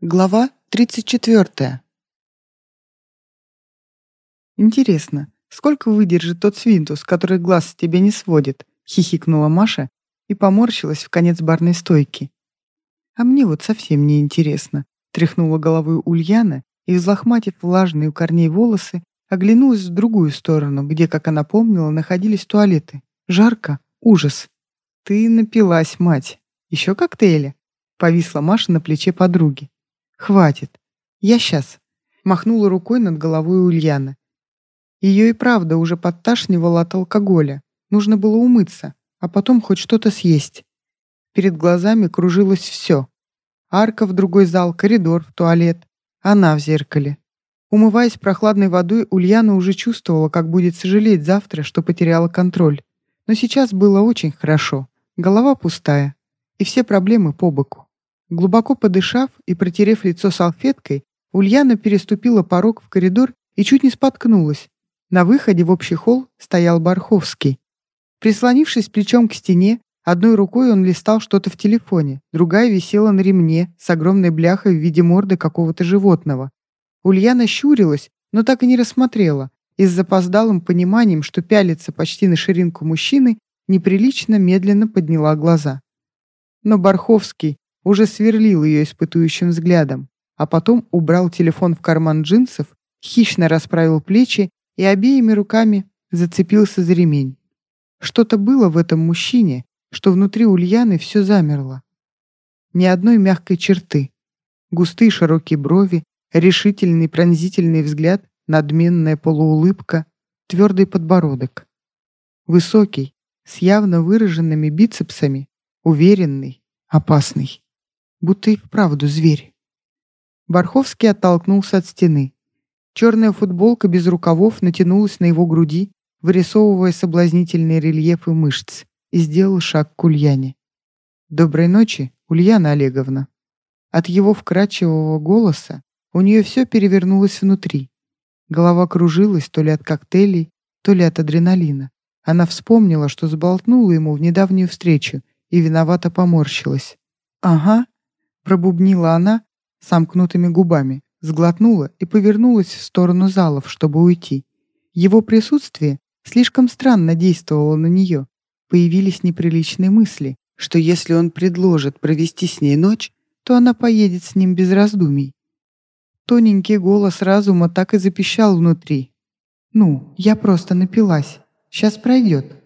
Глава 34. «Интересно, сколько выдержит тот свинтус, который глаз с тебя не сводит?» — хихикнула Маша и поморщилась в конец барной стойки. «А мне вот совсем не интересно», — тряхнула головой Ульяна и, взлохматив влажные у корней волосы, оглянулась в другую сторону, где, как она помнила, находились туалеты. Жарко, ужас. «Ты напилась, мать. Еще коктейля?» — повисла Маша на плече подруги. «Хватит. Я сейчас», — махнула рукой над головой Ульяна. Ее и правда уже подташнивало от алкоголя. Нужно было умыться, а потом хоть что-то съесть. Перед глазами кружилось все. Арка в другой зал, коридор в туалет. Она в зеркале. Умываясь прохладной водой, Ульяна уже чувствовала, как будет сожалеть завтра, что потеряла контроль. Но сейчас было очень хорошо. Голова пустая. И все проблемы по боку. Глубоко подышав и протерев лицо салфеткой, Ульяна переступила порог в коридор и чуть не споткнулась. На выходе в общий холл стоял Барховский. Прислонившись плечом к стене, одной рукой он листал что-то в телефоне, другая висела на ремне с огромной бляхой в виде морды какого-то животного. Ульяна щурилась, но так и не рассмотрела, и с запоздалым пониманием, что пялится почти на ширинку мужчины, неприлично медленно подняла глаза. Но Барховский уже сверлил ее испытующим взглядом, а потом убрал телефон в карман джинсов, хищно расправил плечи и обеими руками зацепился за ремень. Что-то было в этом мужчине, что внутри Ульяны все замерло. Ни одной мягкой черты. Густые широкие брови, решительный пронзительный взгляд, надменная полуулыбка, твердый подбородок. Высокий, с явно выраженными бицепсами, уверенный, опасный будто и вправду зверь. Барховский оттолкнулся от стены. Черная футболка без рукавов натянулась на его груди, вырисовывая соблазнительные рельефы мышц, и сделал шаг к Ульяне. «Доброй ночи, Ульяна Олеговна». От его вкрадчивого голоса у нее все перевернулось внутри. Голова кружилась то ли от коктейлей, то ли от адреналина. Она вспомнила, что сболтнула ему в недавнюю встречу и виновато поморщилась. «Ага, Пробубнила она сомкнутыми губами, сглотнула и повернулась в сторону залов, чтобы уйти. Его присутствие слишком странно действовало на нее. Появились неприличные мысли, что если он предложит провести с ней ночь, то она поедет с ним без раздумий. Тоненький голос разума так и запищал внутри. «Ну, я просто напилась. Сейчас пройдет.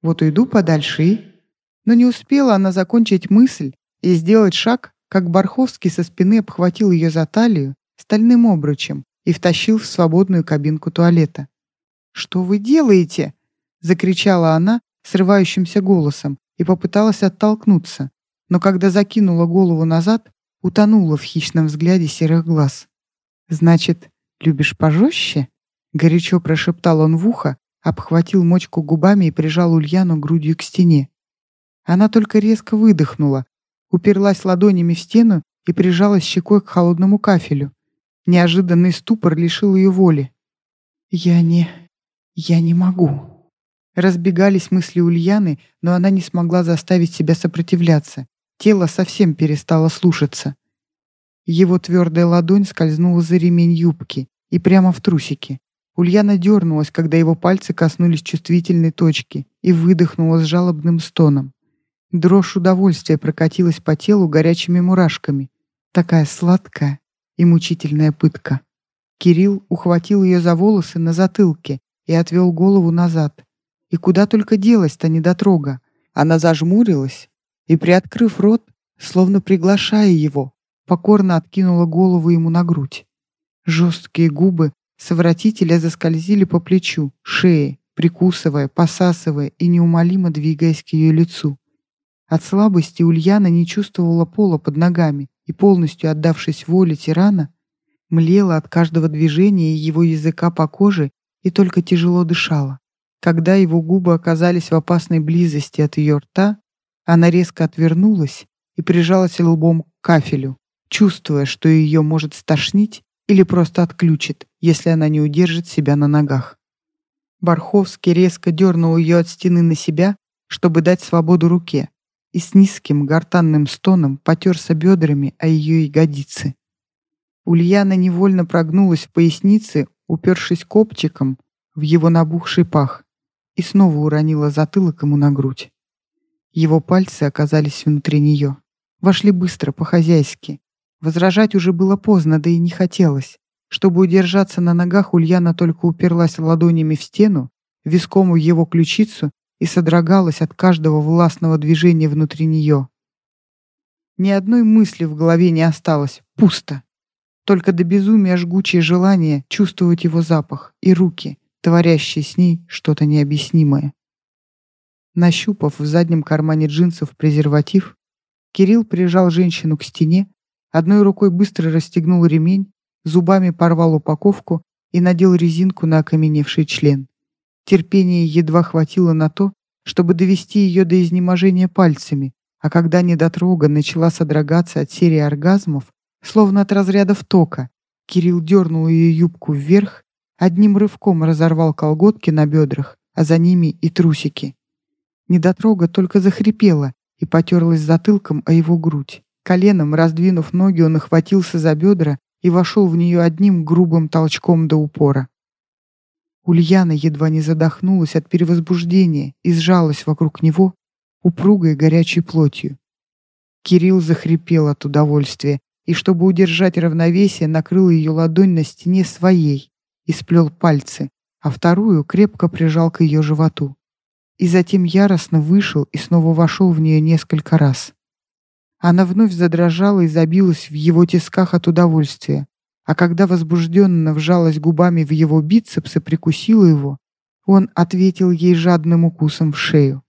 Вот уйду подальше и...» Но не успела она закончить мысль и сделать шаг, как Барховский со спины обхватил ее за талию стальным обручем и втащил в свободную кабинку туалета. «Что вы делаете?» — закричала она срывающимся голосом и попыталась оттолкнуться, но когда закинула голову назад, утонула в хищном взгляде серых глаз. «Значит, любишь пожестче?» — горячо прошептал он в ухо, обхватил мочку губами и прижал Ульяну грудью к стене. Она только резко выдохнула, уперлась ладонями в стену и прижалась щекой к холодному кафелю. Неожиданный ступор лишил ее воли. «Я не... я не могу». Разбегались мысли Ульяны, но она не смогла заставить себя сопротивляться. Тело совсем перестало слушаться. Его твердая ладонь скользнула за ремень юбки и прямо в трусики. Ульяна дернулась, когда его пальцы коснулись чувствительной точки и выдохнула с жалобным стоном. Дрожь удовольствия прокатилась по телу горячими мурашками. Такая сладкая и мучительная пытка. Кирилл ухватил ее за волосы на затылке и отвел голову назад. И куда только делась-то недотрога. Она зажмурилась и, приоткрыв рот, словно приглашая его, покорно откинула голову ему на грудь. Жесткие губы совратителя заскользили по плечу, шее, прикусывая, посасывая и неумолимо двигаясь к ее лицу. От слабости Ульяна не чувствовала пола под ногами и, полностью отдавшись воле тирана, млела от каждого движения его языка по коже и только тяжело дышала. Когда его губы оказались в опасной близости от ее рта, она резко отвернулась и прижалась лбом к кафелю, чувствуя, что ее может стошнить или просто отключит, если она не удержит себя на ногах. Барховский резко дернул ее от стены на себя, чтобы дать свободу руке, и с низким гортанным стоном потерся бедрами о ее ягодицы. Ульяна невольно прогнулась в пояснице, упершись копчиком в его набухший пах, и снова уронила затылок ему на грудь. Его пальцы оказались внутри нее. Вошли быстро, по-хозяйски. Возражать уже было поздно, да и не хотелось. Чтобы удержаться на ногах, Ульяна только уперлась ладонями в стену, виском в его ключицу и содрогалась от каждого властного движения внутри нее. Ни одной мысли в голове не осталось, пусто. Только до безумия жгучее желание чувствовать его запах и руки, творящие с ней что-то необъяснимое. Нащупав в заднем кармане джинсов презерватив, Кирилл прижал женщину к стене, одной рукой быстро расстегнул ремень, зубами порвал упаковку и надел резинку на окаменевший член. Терпения едва хватило на то, чтобы довести ее до изнеможения пальцами, а когда недотрога начала содрогаться от серии оргазмов, словно от разрядов тока, Кирилл дернул ее юбку вверх, одним рывком разорвал колготки на бедрах, а за ними и трусики. Недотрога только захрипела, и потерлась затылком о его грудь. Коленом, раздвинув ноги, он охватился за бедра и вошел в нее одним грубым толчком до упора. Ульяна едва не задохнулась от перевозбуждения и сжалась вокруг него упругой горячей плотью. Кирилл захрипел от удовольствия и, чтобы удержать равновесие, накрыл ее ладонь на стене своей и сплел пальцы, а вторую крепко прижал к ее животу и затем яростно вышел и снова вошел в нее несколько раз. Она вновь задрожала и забилась в его тисках от удовольствия, а когда возбужденно вжалась губами в его бицепс и прикусила его, он ответил ей жадным укусом в шею.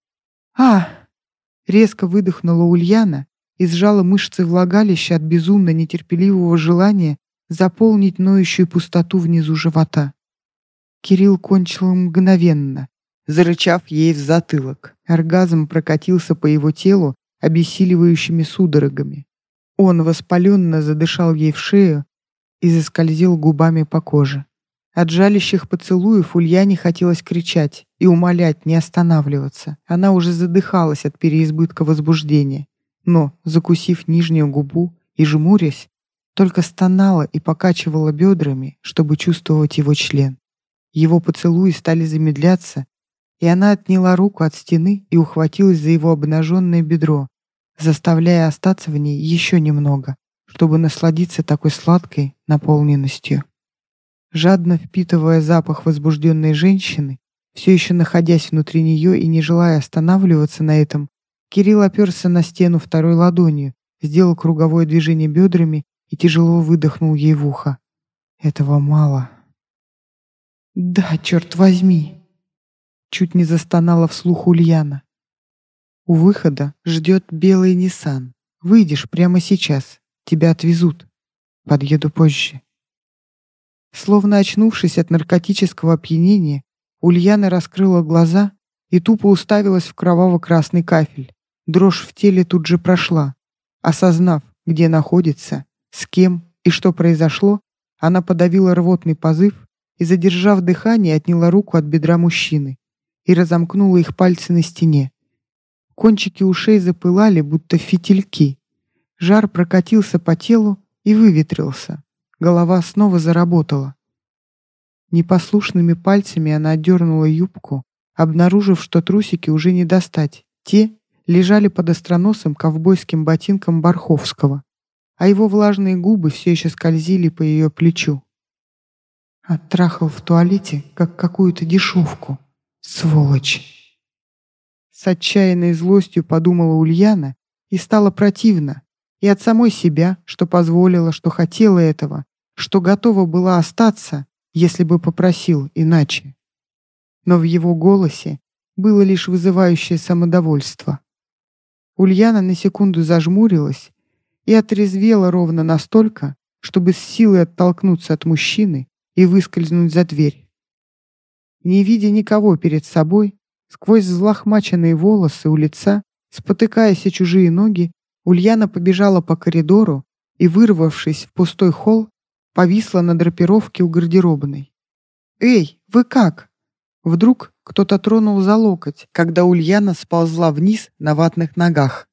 «А!» — резко выдохнула Ульяна и сжала мышцы влагалища от безумно нетерпеливого желания заполнить ноющую пустоту внизу живота. Кирилл кончил мгновенно, зарычав ей в затылок. Оргазм прокатился по его телу обессиливающими судорогами. Он воспаленно задышал ей в шею и заскользил губами по коже. От жалящих поцелуев Ульяне хотелось кричать и умолять не останавливаться. Она уже задыхалась от переизбытка возбуждения. Но, закусив нижнюю губу и жмурясь, только стонала и покачивала бедрами, чтобы чувствовать его член. Его поцелуи стали замедляться, и она отняла руку от стены и ухватилась за его обнаженное бедро, заставляя остаться в ней еще немного, чтобы насладиться такой сладкой наполненностью. Жадно впитывая запах возбужденной женщины, все еще находясь внутри нее и не желая останавливаться на этом, Кирилл оперся на стену второй ладонью, сделал круговое движение бедрами и тяжело выдохнул ей в ухо. Этого мало. «Да, черт возьми!» Чуть не застонала вслух Ульяна. У выхода ждет белый Ниссан. Выйдешь прямо сейчас. Тебя отвезут. Подъеду позже. Словно очнувшись от наркотического опьянения, Ульяна раскрыла глаза и тупо уставилась в кроваво-красный кафель. Дрожь в теле тут же прошла. Осознав, где находится, с кем и что произошло, она подавила рвотный позыв и, задержав дыхание, отняла руку от бедра мужчины и разомкнула их пальцы на стене. Кончики ушей запылали, будто фитильки. Жар прокатился по телу и выветрился. Голова снова заработала. Непослушными пальцами она отдернула юбку, обнаружив, что трусики уже не достать. Те лежали под остроносым ковбойским ботинком Барховского, а его влажные губы все еще скользили по ее плечу. Оттрахал в туалете, как какую-то дешевку. Сволочь! С отчаянной злостью подумала Ульяна и стало противно. И от самой себя, что позволила, что хотела этого, что готова была остаться, если бы попросил иначе. Но в его голосе было лишь вызывающее самодовольство. Ульяна на секунду зажмурилась и отрезвела ровно настолько, чтобы с силой оттолкнуться от мужчины и выскользнуть за дверь. Не видя никого перед собой, сквозь взлохмаченные волосы у лица, спотыкаясь о чужие ноги, Ульяна побежала по коридору и, вырвавшись в пустой холл, повисла на драпировке у гардеробной. «Эй, вы как?» Вдруг кто-то тронул за локоть, когда Ульяна сползла вниз на ватных ногах.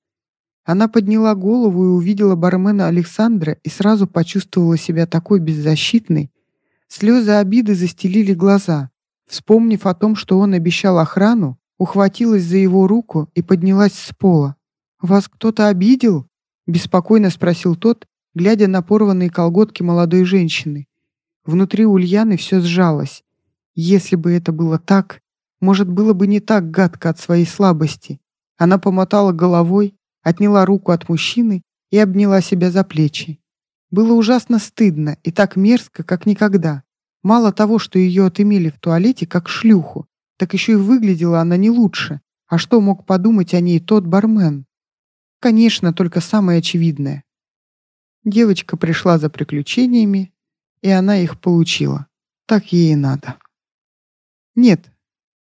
Она подняла голову и увидела бармена Александра и сразу почувствовала себя такой беззащитной. Слезы обиды застелили глаза. Вспомнив о том, что он обещал охрану, ухватилась за его руку и поднялась с пола. «Вас кто-то обидел?» — беспокойно спросил тот, глядя на порванные колготки молодой женщины. Внутри Ульяны все сжалось. Если бы это было так, может, было бы не так гадко от своей слабости. Она помотала головой, отняла руку от мужчины и обняла себя за плечи. Было ужасно стыдно и так мерзко, как никогда. Мало того, что ее отымели в туалете как шлюху, так еще и выглядела она не лучше. А что мог подумать о ней тот бармен? Конечно, только самое очевидное. Девочка пришла за приключениями, и она их получила. Так ей и надо. Нет,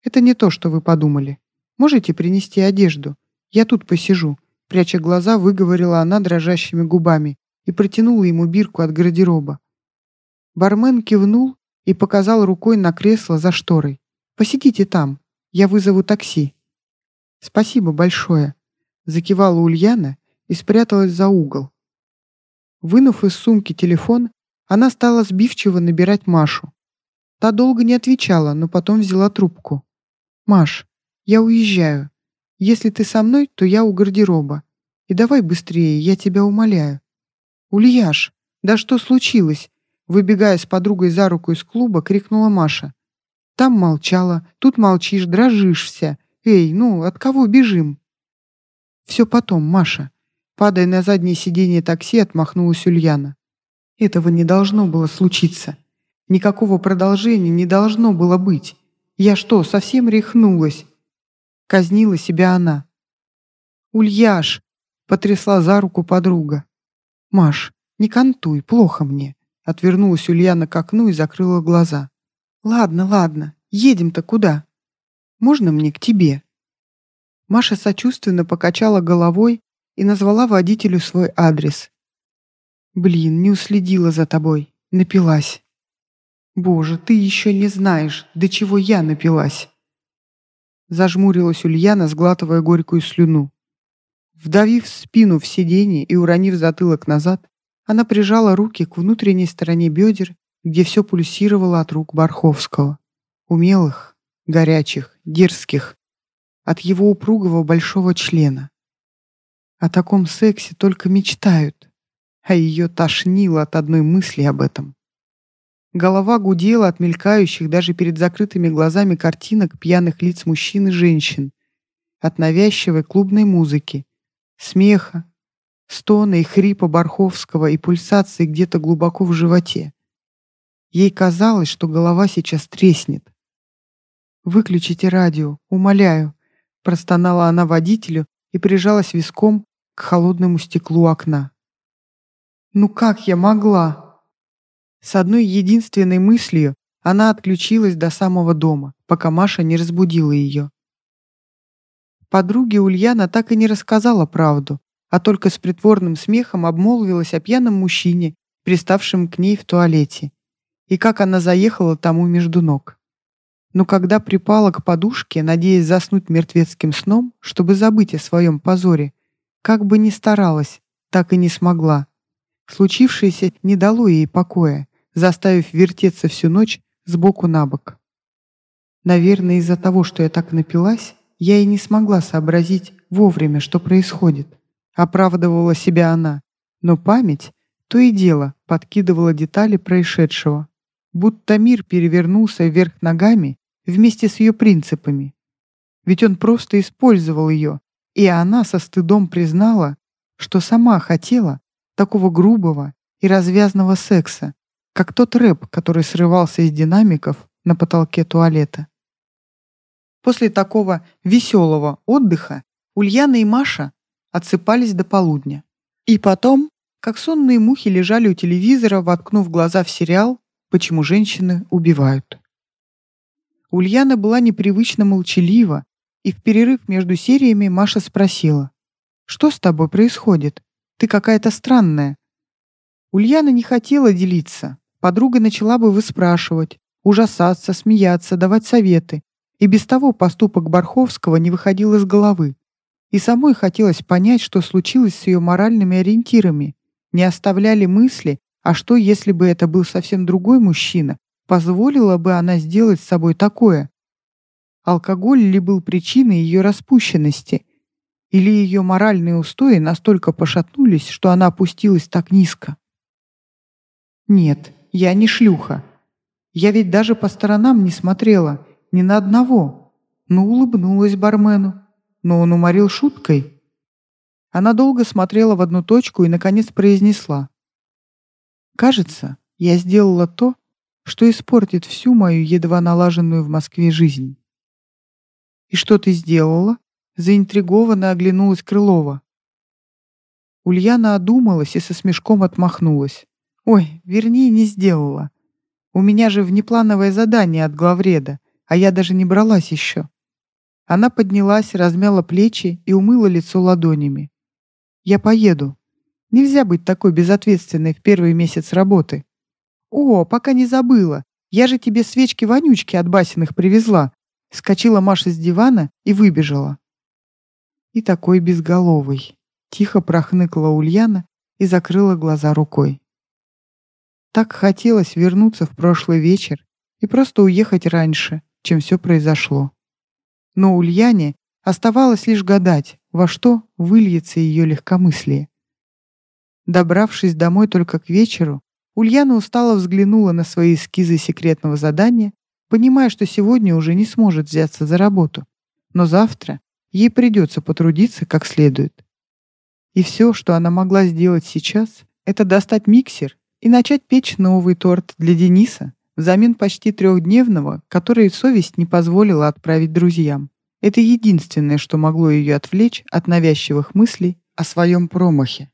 это не то, что вы подумали. Можете принести одежду? Я тут посижу. Пряча глаза, выговорила она дрожащими губами и протянула ему бирку от гардероба. Бармен кивнул и показал рукой на кресло за шторой. «Посидите там, я вызову такси». «Спасибо большое», — закивала Ульяна и спряталась за угол. Вынув из сумки телефон, она стала сбивчиво набирать Машу. Та долго не отвечала, но потом взяла трубку. «Маш, я уезжаю. Если ты со мной, то я у гардероба. И давай быстрее, я тебя умоляю. Ульяш, да что случилось? Выбегая с подругой за руку из клуба, крикнула Маша. Там молчала, тут молчишь, дрожишь вся. Эй, ну, от кого бежим? Все потом, Маша. Падая на заднее сиденье такси, отмахнулась Ульяна. Этого не должно было случиться. Никакого продолжения не должно было быть. Я что, совсем рехнулась? Казнила себя она. «Ульяш!» — потрясла за руку подруга. «Маш, не кантуй, плохо мне!» Отвернулась Ульяна к окну и закрыла глаза. «Ладно, ладно, едем-то куда? Можно мне к тебе?» Маша сочувственно покачала головой и назвала водителю свой адрес. «Блин, не уследила за тобой, напилась». «Боже, ты еще не знаешь, до чего я напилась!» Зажмурилась Ульяна, сглатывая горькую слюну. Вдавив спину в сиденье и уронив затылок назад, она прижала руки к внутренней стороне бедер, где все пульсировало от рук Барховского. Умелых, горячих, дерзких, от его упругого большого члена. О таком сексе только мечтают, а ее тошнило от одной мысли об этом. Голова гудела от мелькающих даже перед закрытыми глазами картинок пьяных лиц мужчин и женщин, от навязчивой клубной музыки, смеха, стона и хрипа Барховского и пульсации где-то глубоко в животе. Ей казалось, что голова сейчас треснет. «Выключите радио, умоляю», — простонала она водителю и прижалась виском к холодному стеклу окна. «Ну как я могла?» С одной единственной мыслью она отключилась до самого дома, пока Маша не разбудила ее. Подруге Ульяна так и не рассказала правду, а только с притворным смехом обмолвилась о пьяном мужчине, приставшем к ней в туалете, и как она заехала тому между ног. Но когда припала к подушке, надеясь заснуть мертвецким сном, чтобы забыть о своем позоре, как бы ни старалась, так и не смогла. Случившееся не дало ей покоя заставив вертеться всю ночь сбоку на бок. Наверное, из-за того, что я так напилась, я и не смогла сообразить вовремя, что происходит. Оправдывала себя она, но память то и дело подкидывала детали происшедшего. Будто мир перевернулся вверх ногами вместе с ее принципами. Ведь он просто использовал ее, и она со стыдом признала, что сама хотела такого грубого и развязного секса, как тот рэп, который срывался из динамиков на потолке туалета. После такого веселого отдыха Ульяна и Маша отсыпались до полудня. И потом, как сонные мухи лежали у телевизора, воткнув глаза в сериал «Почему женщины убивают». Ульяна была непривычно молчалива, и в перерыв между сериями Маша спросила, «Что с тобой происходит? Ты какая-то странная». Ульяна не хотела делиться, Подруга начала бы выспрашивать, ужасаться, смеяться, давать советы. И без того поступок Барховского не выходил из головы. И самой хотелось понять, что случилось с ее моральными ориентирами. Не оставляли мысли, а что, если бы это был совсем другой мужчина? Позволила бы она сделать с собой такое? Алкоголь ли был причиной ее распущенности? Или ее моральные устои настолько пошатнулись, что она опустилась так низко? Нет, я не шлюха. Я ведь даже по сторонам не смотрела, ни на одного. Но улыбнулась бармену. Но он уморил шуткой. Она долго смотрела в одну точку и, наконец, произнесла. «Кажется, я сделала то, что испортит всю мою едва налаженную в Москве жизнь». «И что ты сделала?» Заинтригованно оглянулась Крылова. Ульяна одумалась и со смешком отмахнулась. «Ой, вернее, не сделала. У меня же внеплановое задание от главреда, а я даже не бралась еще». Она поднялась, размяла плечи и умыла лицо ладонями. «Я поеду. Нельзя быть такой безответственной в первый месяц работы». «О, пока не забыла. Я же тебе свечки-вонючки от Басиных привезла». Скочила Маша с дивана и выбежала и такой безголовый. Тихо прохныкала Ульяна и закрыла глаза рукой. Так хотелось вернуться в прошлый вечер и просто уехать раньше, чем все произошло. Но Ульяне оставалось лишь гадать, во что выльется ее легкомыслие. Добравшись домой только к вечеру, Ульяна устало взглянула на свои эскизы секретного задания, понимая, что сегодня уже не сможет взяться за работу. Но завтра Ей придется потрудиться как следует. И все, что она могла сделать сейчас, это достать миксер и начать печь новый торт для Дениса взамен почти трехдневного, который совесть не позволила отправить друзьям. Это единственное, что могло ее отвлечь от навязчивых мыслей о своем промахе.